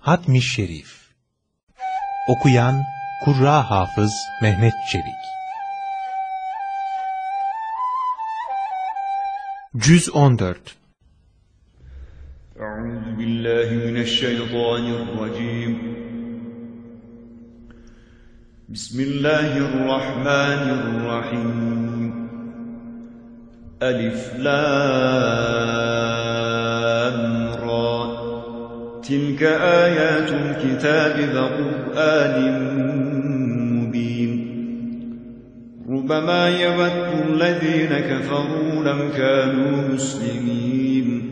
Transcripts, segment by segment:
Hatmi Şerif Okuyan Kurra Hafız Mehmet Çelik. Cüz 14 Euzu billahi mineşşeytanirracim. Bismillahirrahmanirrahim. Elif Lam تلك آيات الكتاب وقرآن مبين. ربما يود الذين كفروا لم كانوا مسلمين.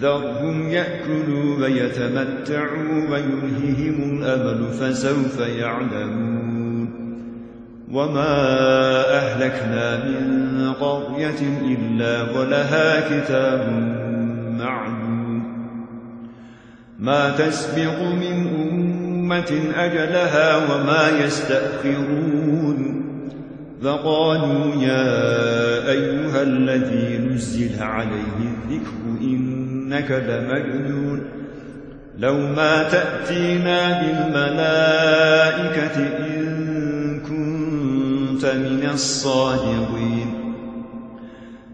ذرهم يأكلوا ويتمتعوا ويلههم الأمل فسوف يعلمون. وما أهلكنا من قرية إلا ولها كتاب ما تسبق من أمة أجلها وما يستأخرون. فقالوا يا أيها الذي نزل عليه الذكر إنك لمجنون. لو ما تأتينا بالملائكة إن كنت من الصادقين.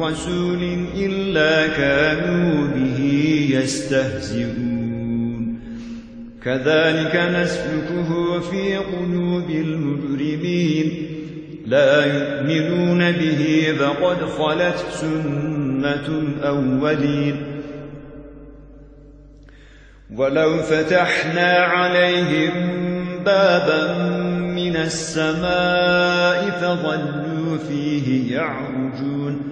رسول إلا كانوا به يستهزئون. كذلك نسلكه في قلوب المجرمين. لا يؤمنون به فقد خلت سنة الأولين. ولو فتحنا عليهم بابا من السماء فظلوا فيه يعرجون.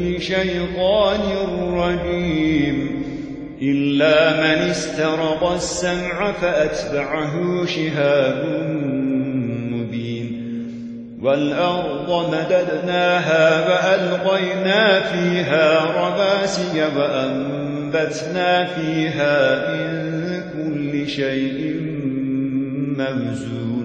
شيطان رجيم إلا من استرق السمع فأتبعه شهاب والأرض مددناها وألقينا فيها رواسي وأنبتنا فيها من كل شيء موزون.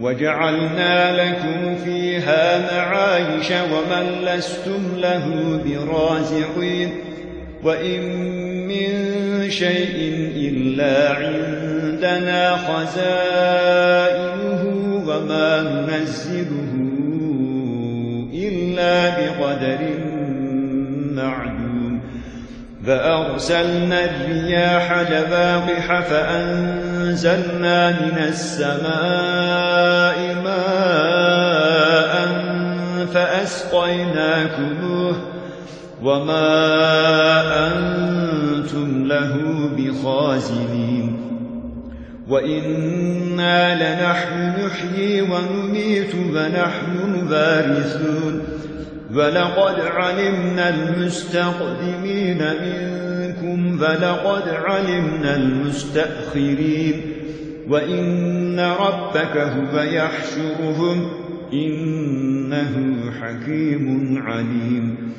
وجعلنا لكم فيها معايش ومن لستم له برازقين وإن من شيء إلا عندنا خزائنه وما ننزله إلا بقدر معلوم فأرسلنا الرياح لواقح فأنزلنا من السماء فأسقيناكموه وما أنتم له بخازنين وإنا لنحن نحيي ونميت ونحن الوارثون ولقد علمنا المستقدمين منكم فلقد علمنا المستأخرين وإن ربك هو يحشرهم إنه حكيم عليم.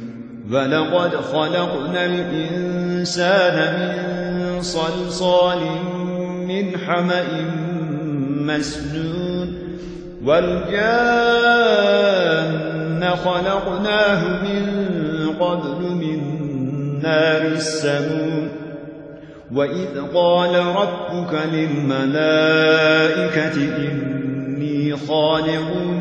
ولقد خلقنا الإنسان من صلصال من حمأ مسنون. والجان خلقناه من قبل من نار السموم. وإذ قال ربك للملائكة إني خالق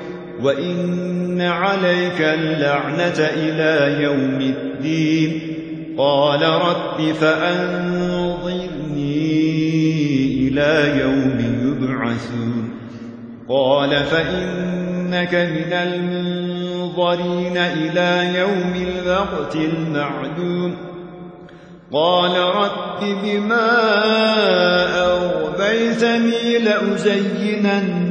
وإن عليك اللعنة إلى يوم الدين قال رب فأنظرني إلى يوم يبعثون قال فإنك من المنظرين إلى يوم الوقت المعدوم قال رب بما أغبيتني لأزينن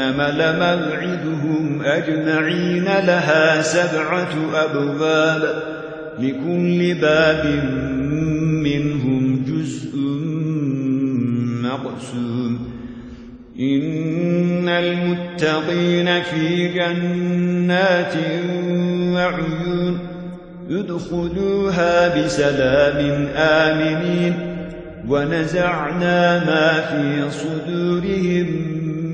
لموعدهم أجمعين لها سبعة أبواب لكل باب منهم جزء مقسوم. إن المتقين في جنات وعيون يدخلوها بسلام آمنين. ونزعنا ما في صدورهم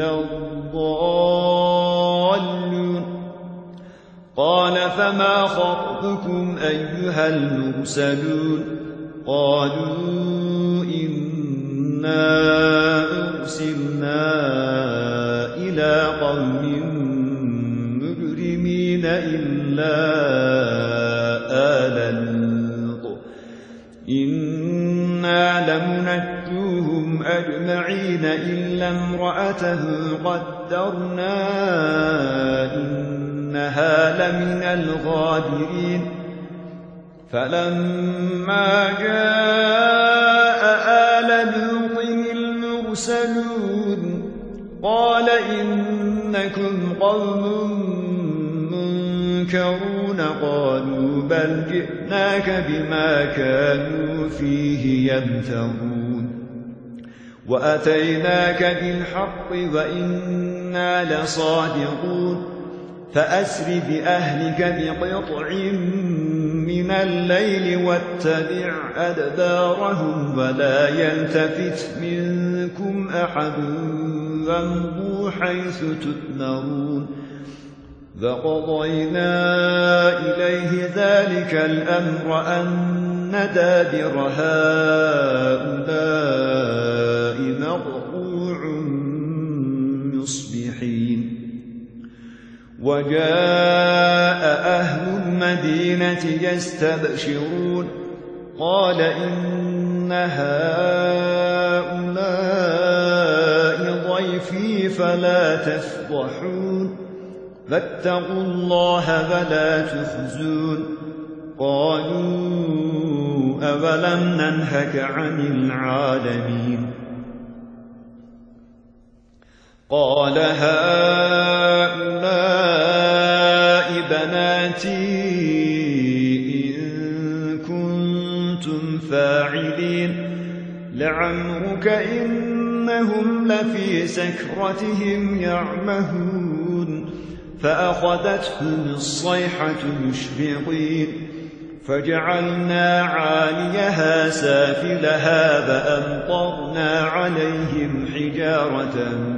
الله الضالون. قال فما خطبكم أيها المرسلون؟ قالوا إنا أرسلنا إلى قوم مجرمين إلا آل لوط. إنا لمنجوهم أجمعين إلا امرأته قدرنا إنها لمن الغابرين فلما جاء آل لوط المرسلون قال إنكم قوم منكرون. قالوا بل جئناك بما كانوا فيه يمترون. وأتيناك بالحق وإنا لصادقون. فأسر بأهلك بقطع من الليل واتبع أدبارهم ولا يلتفت منكم أحد وامضوا حيث تؤمرون. فقضينا إليه ذلك الأمر أن دابر هؤلاء مقطوع مصبحين وجاء أهل المدينة يستبشرون قال إن هؤلاء ضيفي فلا تفضحون فاتقوا الله فلا تخزون قالوا أولم ننهك عن العالمين قال هؤلاء بناتي إن كنتم فاعلين لعمرك إنهم لفي سكرتهم يعمهون فأخذتهم الصيحة مشرقين فجعلنا عاليها سافلها فأمطرنا عليهم حجارة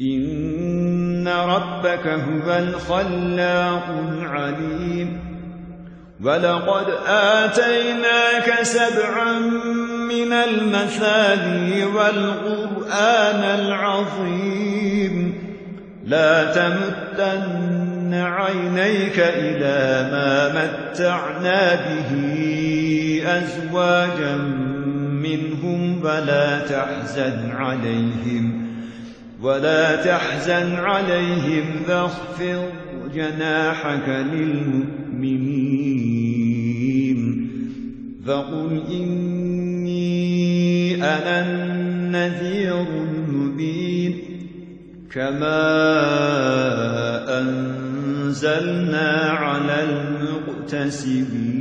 إن ربك هو الخلاق العليم ولقد آتيناك سبعا من المثاني والقرآن العظيم لا تمتن عينيك إلى ما متعنا به أزواجا منهم ولا تحزن عليهم ولا تحزن عليهم فاخفض جناحك للمؤمنين فقل إني أنا النذير المبين كما أنزلنا على المقتسبين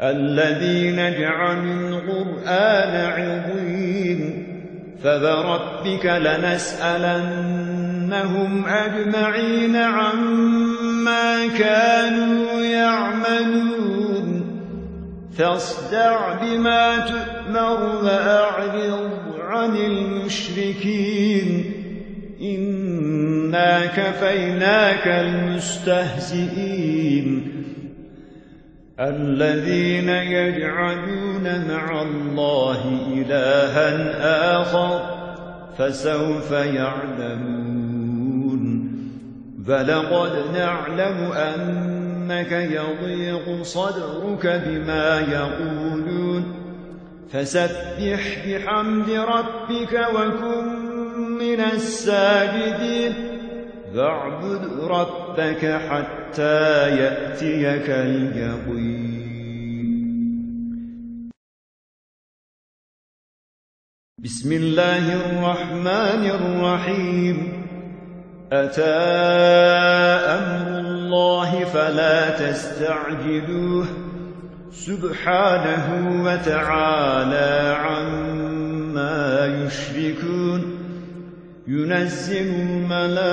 الذين جعلوا القرآن عظيم فبربك لنسألنهم أجمعين عما كانوا يعملون فاصدع بما تؤمر وأعرض عن المشركين إنا كفيناك المستهزئين الذين يجعلون مع الله إلها آخر فسوف يعلمون فلقد نعلم أنك يضيق صدرك بما يقولون فسبح بحمد ربك وكن من الساجدين فاعبد ربك حتى يأتيك اليقين. بسم الله الرحمن الرحيم. أتى أمر الله فلا تستعجلوه. سبحانه وتعالى عما يشركون. ينزل الملائكة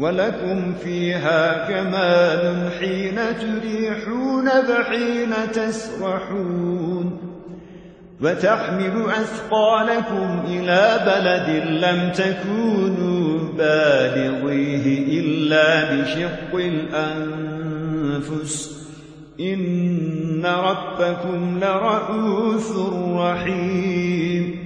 ولكم فيها كمال حين تريحون بحين تسرحون وتحمل أثقالكم إلى بلد لم تكونوا بالغيه إلا بشق الأنفس. إن ربكم لرؤوف رحيم.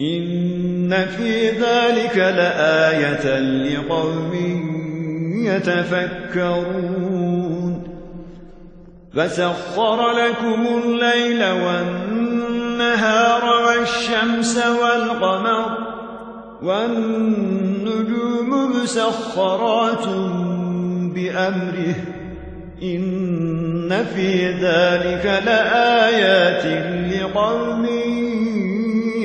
إن في ذلك لآية لقوم يتفكرون. فسخر لكم الليل والنهار والشمس والقمر والنجوم مسخرات بأمره. إن في ذلك لآيات لقوم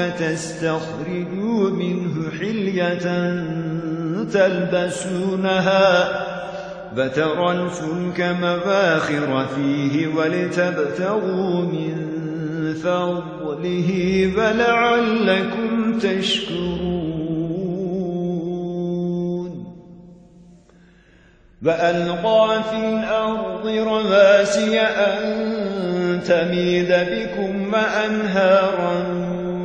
وتستخرجوا منه حلية تلبسونها فترى الفلك مباخر فيه ولتبتغوا من فضله فلعلكم تشكرون. وألقى في الأرض رواسي أن تميد بكم وأنهارا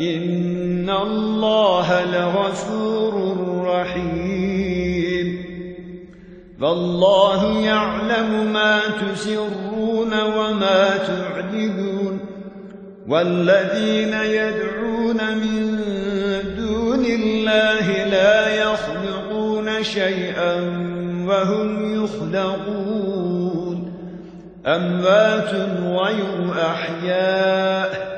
إن الله لغفور رحيم فالله يعلم ما تسرون وما تعلمون والذين يدعون من دون الله لا يخلقون شيئا وهم يخلقون أموات غير أحياء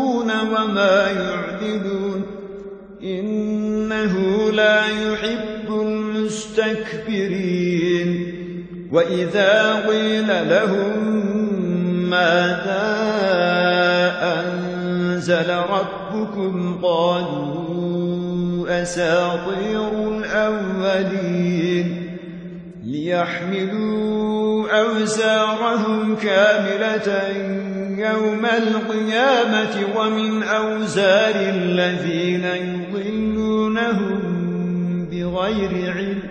وما يعدلون إنه لا يحب المستكبرين. وإذا قيل لهم ماذا أنزل ربكم قالوا أساطير الأولين. ليحملوا أوزارهم كاملة يوم القيامة ومن أوزار الذين يضلونهم بغير علم.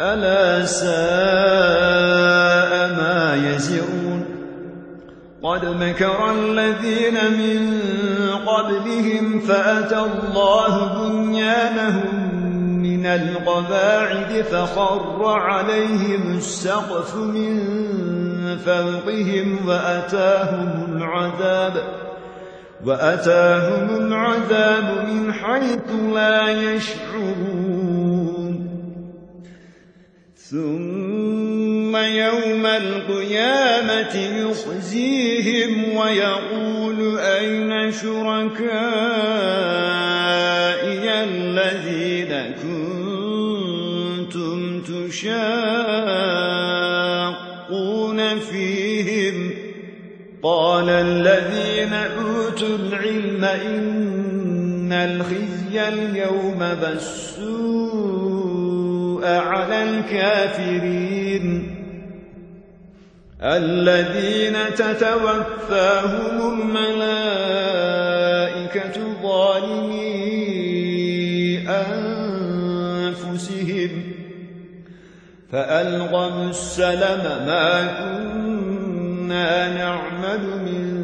ألا ساء ما يزرون. قد مكر الذين من قبلهم فأتى الله بنيانهم من القباعد فخر عليهم السقف من فوقهم وأتاهم العذاب وأتاهم العذاب من حيث لا يشعرون. ثم يوم القيامة يخزيهم ويقول أين شركائي الذين كنتم تشاقون أوتوا العلم إن الخزي اليوم بالسوء على الكافرين. الذين تتوفاهم الملائكة ظالمي أنفسهم. فألغموا السلم ما كنا نعمل من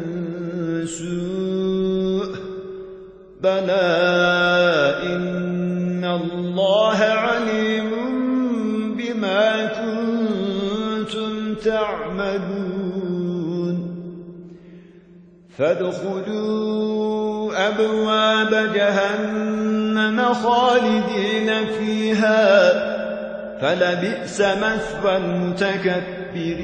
بلى إن الله عليم بما كنتم تعملون. فادخلوا أبواب جهنم خالدين فيها فلبئس مثوى المتكبرين.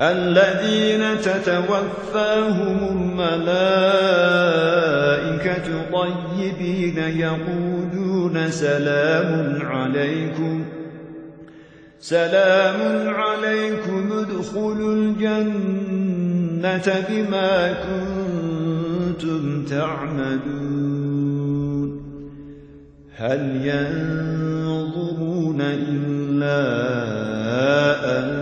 الذين تتوفاهم الملائكة طيبين يقولون سلام عليكم. سلام عليكم ادخلوا الجنة بما كنتم تعملون. هل ينظرون إلا أن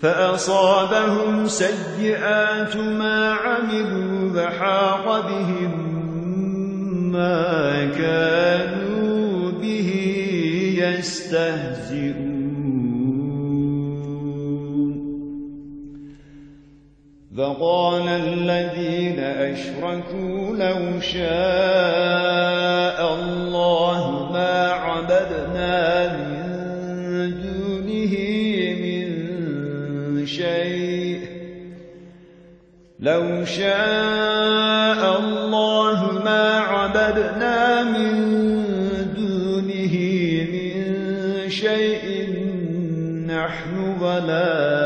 فأصابهم سيئات ما عملوا وحاق بهم ما كانوا به يستهزئون. فقال الذين أشركوا لو شاء الله ما عبدنا من شيء. لو شاء الله ما عبدنا من دونه من شيء نحن ولا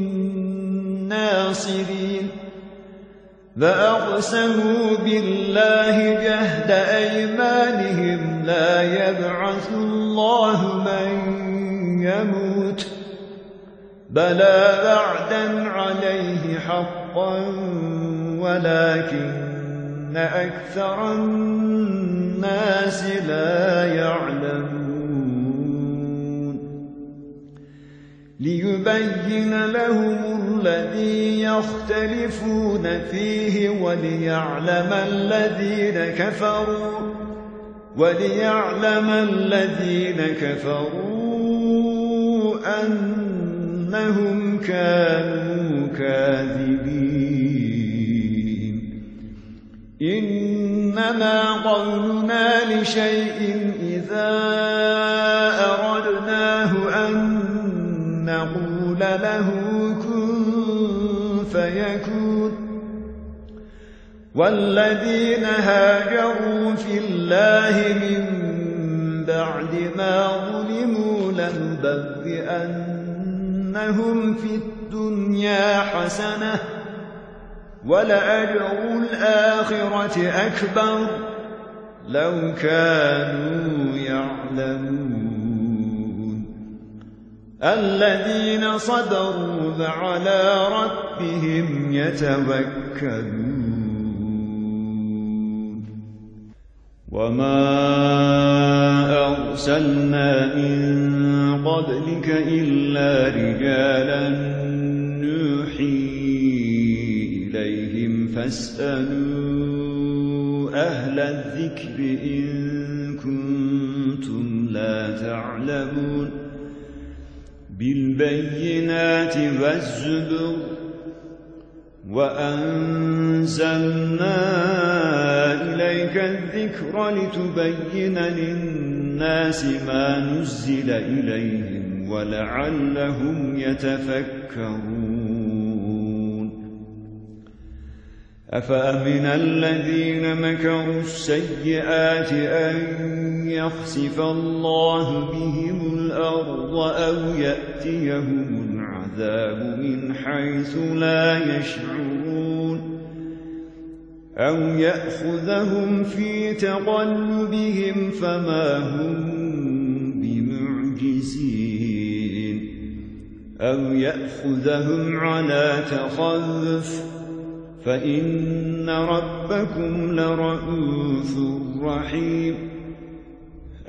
ناصرين فأقسموا بالله جهد أيمانهم لا يبعث الله من يموت. بلى بعدا عليه حقا ولكن أكثر الناس لا يعلمون. ليبين لهم الذي يختلفون فيه وليعلم الذين كفروا وليعلم الذين كفروا أنهم كانوا كاذبين. إنما قولنا لشيء إذا له فيكون. والذين هاجروا في الله من بعد ما ظلموا لنبذئنهم في الدنيا حسنة ولأجر الآخرة أكبر. لو كانوا يعلمون. الذين صبروا وعلى ربهم يتوكلون. وما أرسلنا من قبلك إلا رجالا نوحي إليهم فاسألوا أهل الذكر إن كنتم لا تعلمون. بالبينات والزبر وأنزلنا إليك الذكر لتبين للناس ما نزل إليهم ولعلهم يتفكرون. أفأمن الذين مكروا السيئات أن يخسف الله بهم الأرض أو يأتيهم العذاب من حيث لا يشعرون أو يأخذهم في تقلبهم فما هم بمعجزين أو يأخذهم على تخذف فإن ربكم لرؤوف رحيم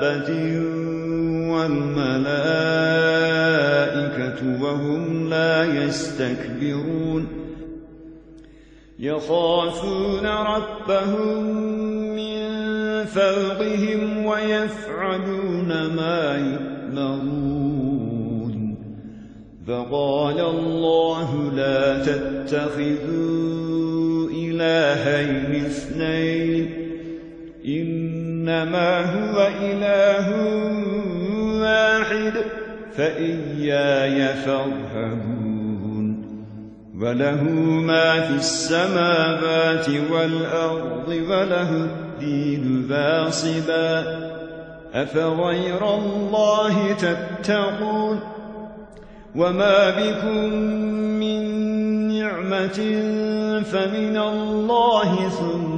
دابة والملائكة وهم لا يستكبرون يخافون ربهم من فوقهم ويفعلون ما يؤمرون فقال الله لا تتخذوا إلهين اثنين إنما هو إله واحد فإياي فارهبون. وله ما في السماوات والأرض وله الدين باصبا. أفغير الله تتقون؟ وما بكم من نعمة فمن الله ثم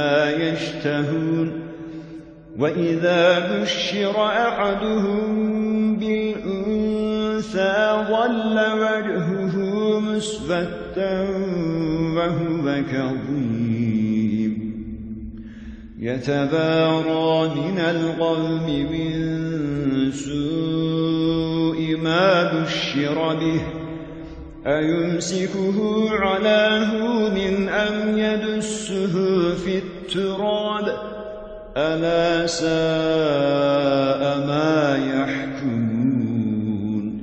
ما يشتهون وإذا بشر أحدهم بالأنثى ظل وجهه مسفتا وهو كظيم. يتبارى من القوم من سوء ما بشر به. أيمسكه على هون أم يدسه في التراب. ألا ساء ما يحكمون.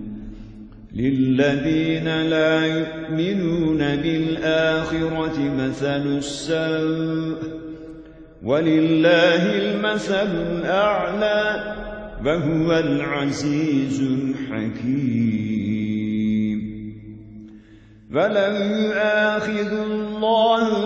للذين لا يؤمنون بالآخرة مثل السوء. ولله المثل الأعلى وهو العزيز الحكيم. فلو يؤاخذ الله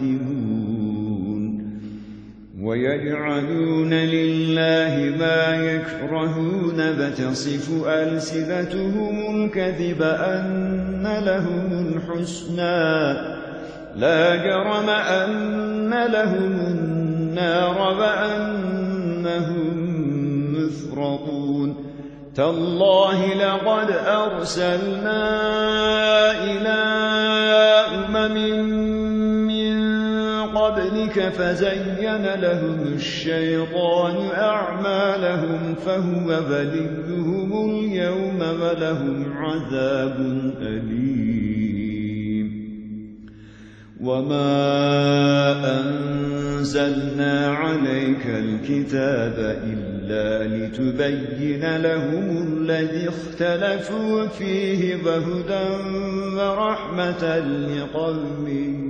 يستقدمون ويجعلون لله ما يكرهون فتصف ألسنتهم الكذب أن لهم الحسنى. لا جرم أن لهم النار وأنهم مفرطون. تالله لقد أرسلنا إلى أمم قبلك فزين لهم الشيطان أعمالهم فهو بليهم اليوم ولهم عذاب أليم. وما أنزلنا عليك الكتاب إلا لتبين لهم الذي اختلفوا فيه وهدى ورحمة لقوم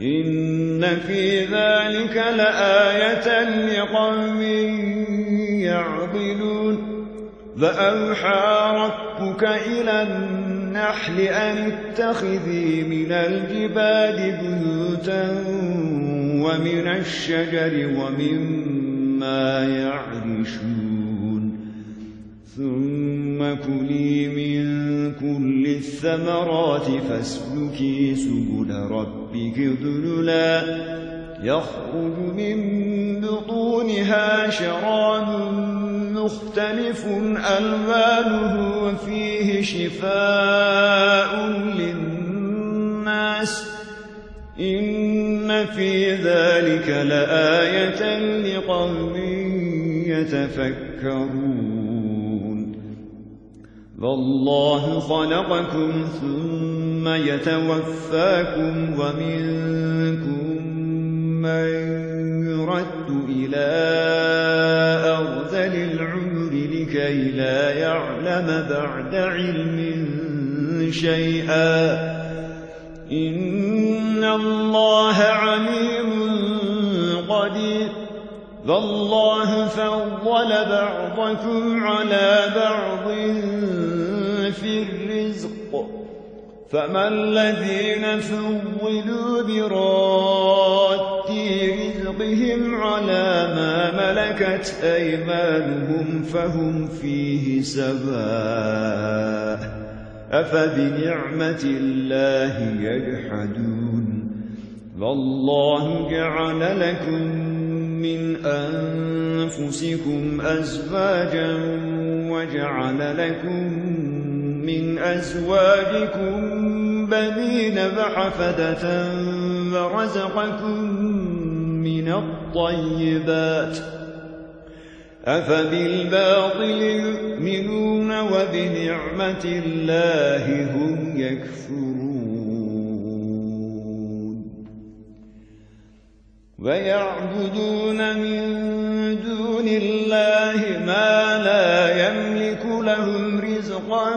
إن في ذلك لآية لقوم يعقلون فأوحى ربك إلى النحل أن اتخذي من الجبال بيوتا ومن الشجر ومما يعرشون ثم كلي من كل الثمرات فاسلكي سبل ربك ذللا. يخرج من بطونها شراب مختلف ألوانه وفيه شفاء للناس. إن في ذلك لآية لقوم يتفكرون. والله خلقكم ثم يتوفاكم ومنكم من يرد إلى أرذل العمر لكي لا يعلم بعد علم شيئا. إن الله عليم قدير. فالله فضل بعضكم على بعض. في الرزق فما الذين فضلوا براد رزقهم على ما ملكت أيمانهم فهم فيه سواء أفبنعمة الله يجحدون والله جعل لكم من أنفسكم أزواجا وجعل لكم من أزواجكم بنين بحفدة ورزقكم من الطيبات أفبالباطل يؤمنون وبنعمة الله هم يكفرون ويعبدون من دون الله ما لا يملك لهم رزقا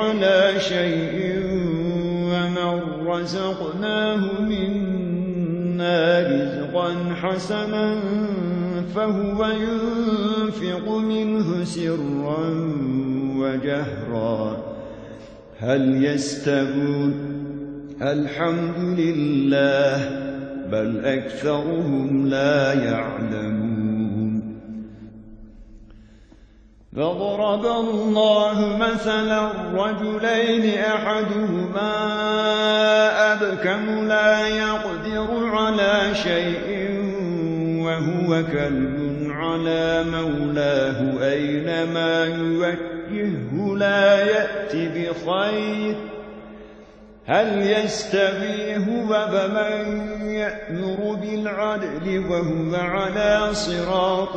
على شيء ومن رزقناه منا رزقا حسنا فهو ينفق منه سرا وجهرا. هل يستبون الحمد لله بل أكثرهم لا يعلمون. فضرب الله مثلا رجلين أحدهما أبكم لا يقدر على شيء وهو كلب على مولاه أينما يوجهه لا يأتي بخير. هل يستوي هو فمن يأمر بالعدل وهو على صراط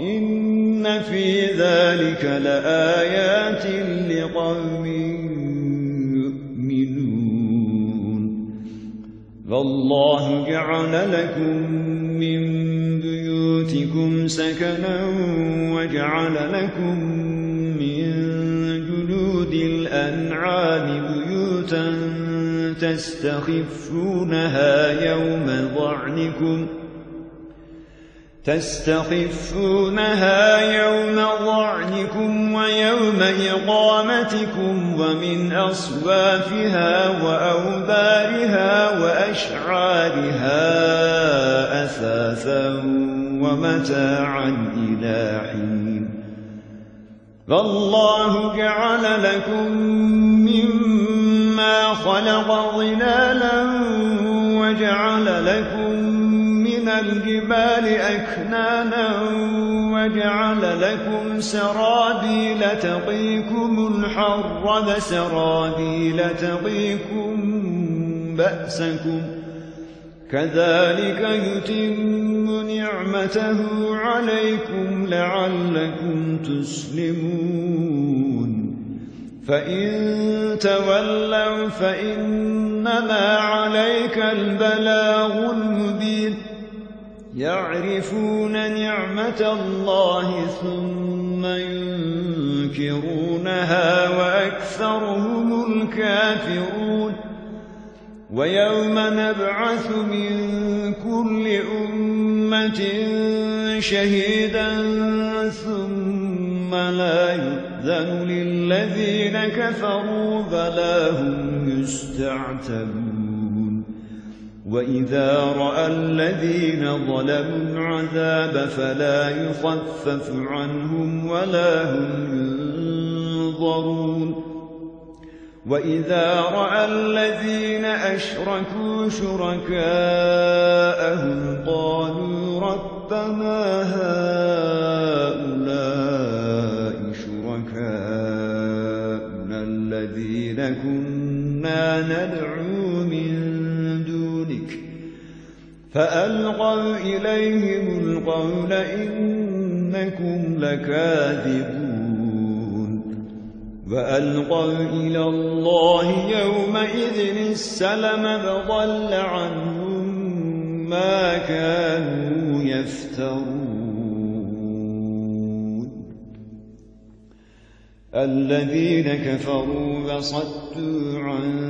إن في ذلك لآيات لقوم يؤمنون فالله جعل لكم من بيوتكم سكنا وجعل لكم من جلود الأنعام بيوتا تستخفونها يوم ضعنكم تستخفونها يوم ضعنكم ويوم إقامتكم ومن أصوافها وأوبارها وأشعارها أثاثا ومتاعا إلى حين. فالله جعل لكم مما خلق ظلالا وجعل لكم الجبال أكنانا وجعل لكم سرابيل تقيكم الحر وسرابيل تقيكم بأسكم كذلك يتم نعمته عليكم لعلكم تسلمون فإن تولوا فإنما عليك البلاغ المبين يعرفون نعمة الله ثم ينكرونها وأكثرهم الكافرون. ويوم نبعث من كل أمة شهيدا ثم لا يؤذن للذين كفروا فلا هم يستعتبون. وإذا رأى الذين ظلموا العذاب فلا يخفف عنهم ولا هم ينظرون. وإذا رأى الذين أشركوا شركاءهم قالوا ربنا هؤلاء شركاءنا الذين كنا ندعو فألقوا إليهم القول إنكم لكاذبون. وألقوا إلى الله يومئذ السلم فضل عنهم ما كانوا يفترون. الذين كفروا وصدوا عن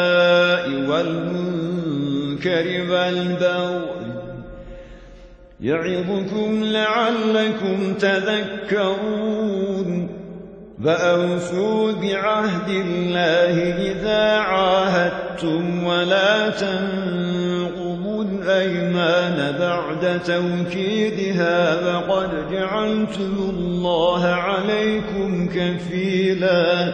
والمنكر والبغي يعظكم لعلكم تذكرون فأوفوا بعهد الله إذا عاهدتم ولا تنقضوا الأيمان بعد توكيدها وقد جعلتم الله عليكم كفيلا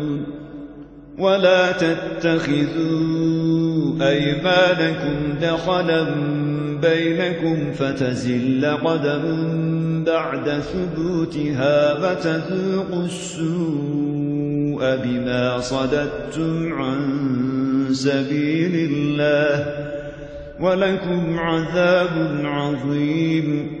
ولا تتخذوا أيمانكم دخلا بينكم فتزل قدم بعد ثبوتها فتذوقوا السوء بما صددتم عن سبيل الله ولكم عذاب عظيم.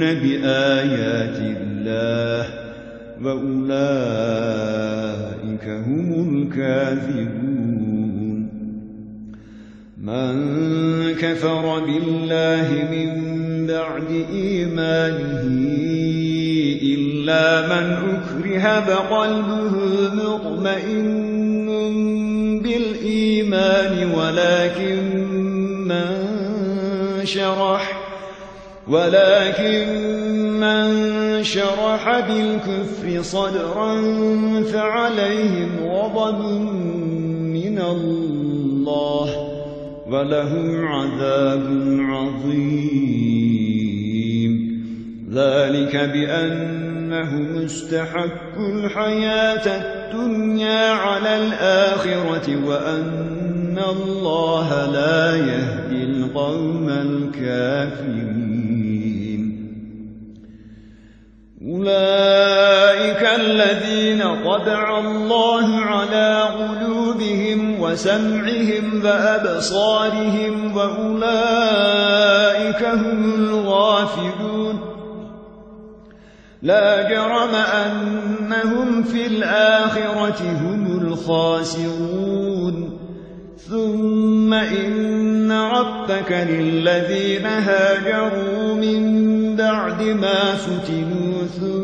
بآيات الله وأولئك هم الكاذبون. من كفر بالله من بعد إيمانه إلا من أكره بقلبه مطمئن بالإيمان ولكن من شرح ولكن من شرح بالكفر صدرا فعليهم غضب من الله ولهم عذاب عظيم. ذلك بأنهم استحقوا الحياة الدنيا على الآخرة وأن الله لا يهدي القوم الكافرين. طبع الله على قلوبهم وسمعهم وأبصارهم وأولئك هم الغافلون. لا جرم أنهم في الآخرة هم الخاسرون. ثم إن ربك للذين هاجروا من بعد ما فتنوا ثم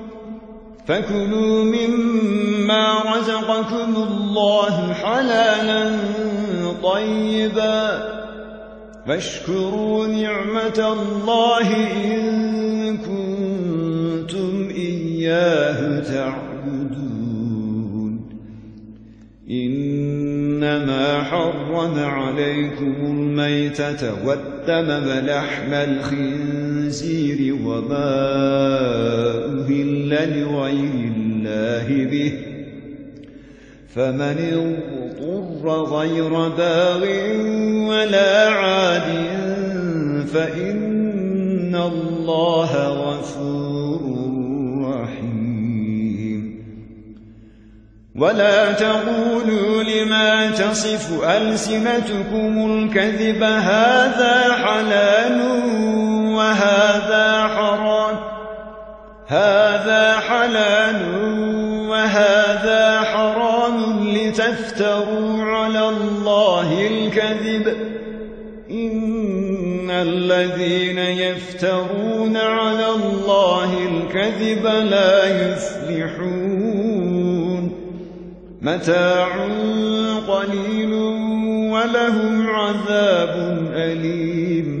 فكلوا مما رزقكم الله حلالا طيبا فاشكروا نعمة الله إن كنتم إياه تعبدون إنما حرم عليكم الميتة والدم ولحم الخنزير وما أهل لغير الله به. فمن اضطر غير باغ ولا عاد فإن الله غفور رحيم. ولا تقولوا لما تصف ألسنتكم الكذب هذا حلال وهذا حرام هذا حلال وهذا حرام لتفتروا على الله الكذب. إن الذين يفترون على الله الكذب لا يفلحون. متاع قليل ولهم عذاب أليم.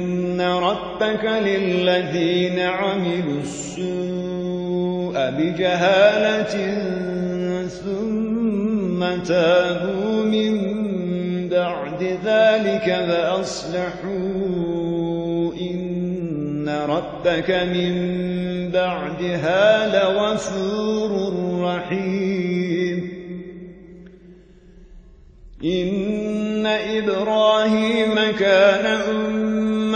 ربك للذين عملوا السوء بجهالة ثم تابوا من بعد ذلك فأصلحوا إن ربك من بعدها لغفور رحيم. إن إبراهيم كان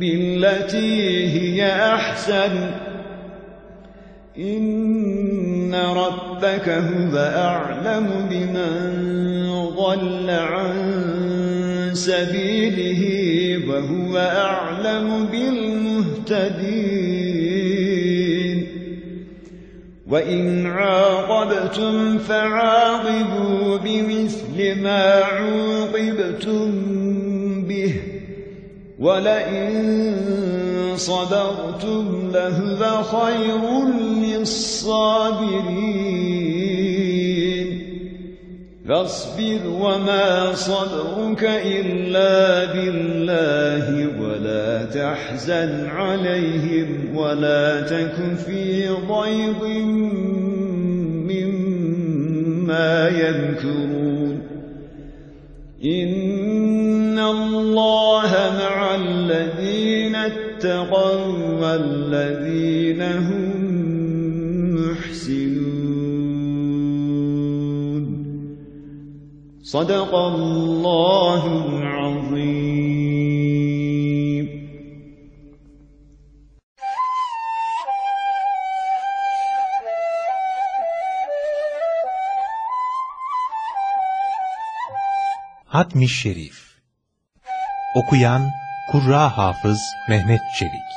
بالتي هي أحسن. إن ربك هو أعلم بمن ضل عن سبيله وهو أعلم بالمهتدين. وإن عاقبتم فعاقبوا بمثل ما عوقبتم به. ولئن صبرتم لهو خير للصابرين فاصبر وما صبرك إلا بالله ولا تحزن عليهم ولا تك في ضيض مما يذكرون إن الله مع الذين اتقوا والذين هم محسنون. صدق الله العظيم. Hatmi Şerif. Okuyan Kurra Hafız Mehmet Çelik